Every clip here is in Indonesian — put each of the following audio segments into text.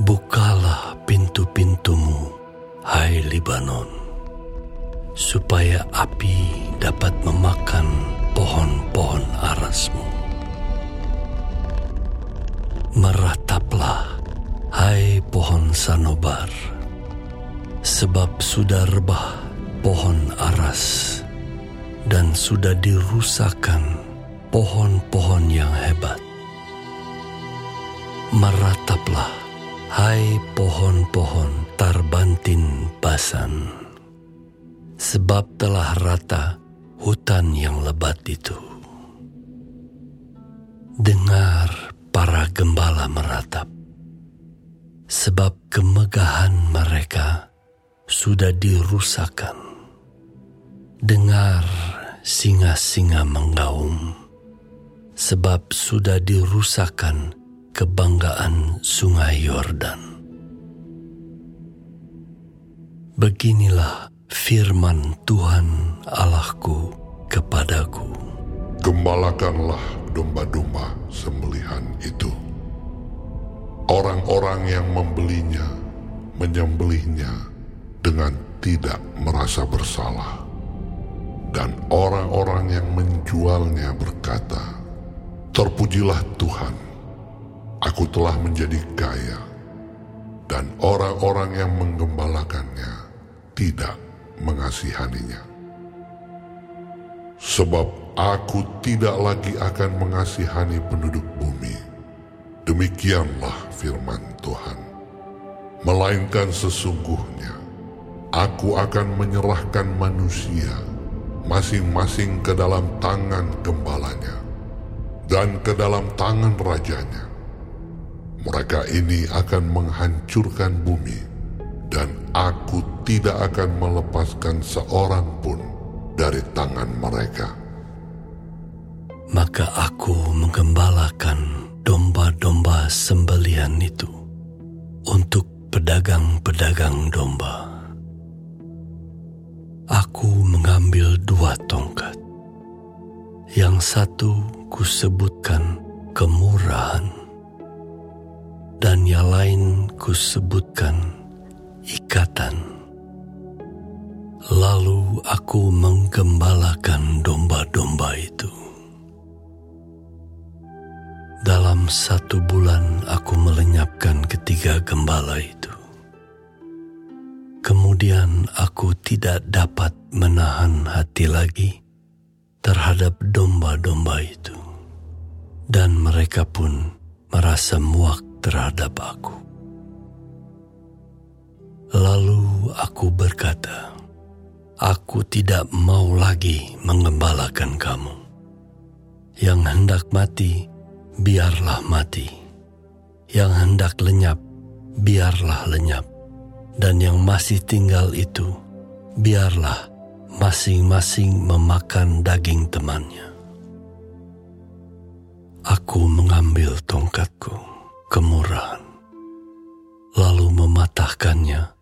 Bukalah pintu-pintumu, hai Libanon, supaya api dapat memakan pohon-pohon arasmu. Merataplah, hai pohon sanobar, sebab sudah rebah pohon aras dan sudah dirusakkan pohon-pohon yang hebat. Merataplah, hai pohon-pohon tarbantin basan, sebab telah rata hutan yang lebat itu. Dengar para gembala meratap, sebab kemegahan mereka sudah dirusakkan. Dengar singa-singa menggaum, sebab sudah dirusakkan kebanggaan sungai Yordan. Beginilah firman Tuhan Allahku kepadaku. Gembalakanlah domba-domba sembelihan itu. Orang-orang yang membelinya menyembelihnya dengan tidak merasa bersalah. Dan orang-orang yang menjualnya berkata, Terpujilah Tuhan, aku telah menjadi kaya, dan orang-orang yang menggembalakannya tidak mengasihaninya. Sebab aku tidak lagi akan mengasihani penduduk bumi. Demikianlah firman Tuhan. Melainkan sesungguhnya, aku akan menyerahkan manusia masing-masing ke dalam tangan gembalanya dan ke dalam tangan rajanya. Mereka ini akan menghancurkan bumi, dan aku tidak akan melepaskan seorang pun dari tangan mereka. Maka aku menggembalakan domba-domba sembelian itu untuk pedagang-pedagang domba. Aku mengambil dua tongkat. Yang satu kusebutkan kemurahan, dan yang lain kusebutkan ikatan. Lalu aku menggembalakan domba-domba itu. Dalam satu bulan aku melenyapkan ketiga gembala itu. Kemudian aku tidak dapat menahan hati lagi terhadap domba-domba itu, dan mereka pun merasa muak terhadap aku. Lalu aku berkata, "Aku tidak mau lagi mengembalakan kamu. Yang hendak mati, biarlah mati. Yang hendak lenyap, biarlah lenyap." dan yang masih tinggal itu, biarlah masing-masing memakan daging temannya. Aku mengambil tongkatku, kemurahan, lalu mematahkannya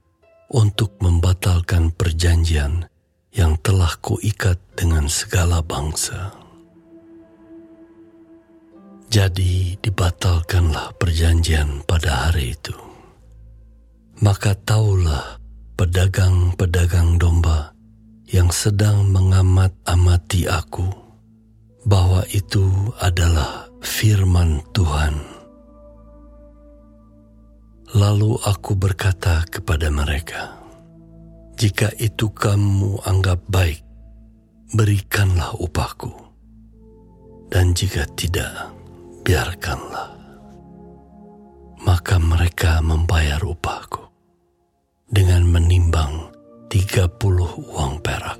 untuk membatalkan perjanjian yang telah kuikat dengan segala bangsa. Jadi dibatalkanlah perjanjian pada hari itu maka taulah pedagang-pedagang domba yang sedang mengamat-amati aku bahwa itu adalah firman Tuhan. Lalu aku berkata kepada mereka, "Jika itu kamu anggap baik, berikanlah upahku, dan jika tidak, biarkanlah." Maka mereka membayar upahku dengan menimbang 30 uang perak.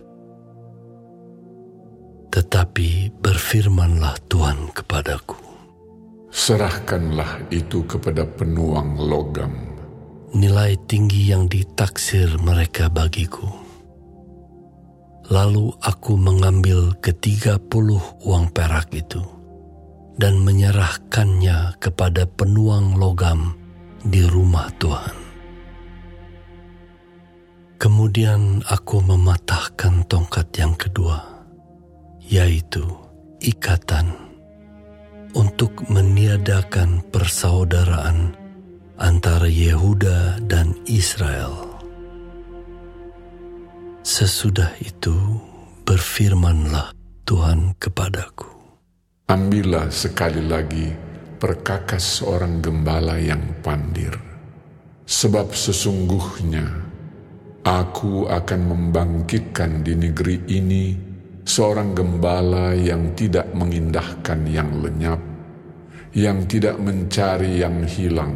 Tetapi berfirmanlah Tuhan kepadaku, Serahkanlah itu kepada penuang logam. Nilai tinggi yang ditaksir mereka bagiku. Lalu aku mengambil ketiga puluh uang perak itu dan menyerahkannya kepada penuang logam di rumah Tuhan. Kemudian aku mematahkan tongkat yang kedua, yaitu ikatan, untuk meniadakan persaudaraan antara Yehuda dan Israel. Sesudah itu berfirmanlah Tuhan kepadaku. Ambillah sekali lagi perkakas seorang gembala yang pandir. Sebab sesungguhnya aku akan membangkitkan di negeri ini seorang gembala yang tidak mengindahkan yang lenyap, yang tidak mencari yang hilang,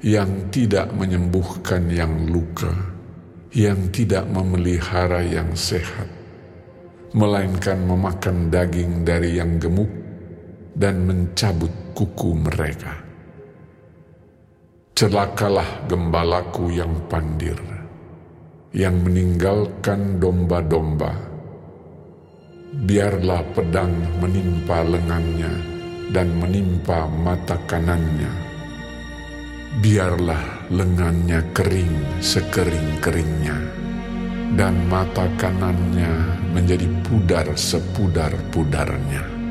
yang tidak menyembuhkan yang luka, yang tidak memelihara yang sehat, melainkan memakan daging dari yang gemuk dan mencabut kuku mereka. Celakalah gembalaku yang pandir, yang meninggalkan domba-domba. Biarlah pedang menimpa lengannya dan menimpa mata kanannya. Biarlah lengannya kering sekering-keringnya dan mata kanannya menjadi pudar sepudar-pudarnya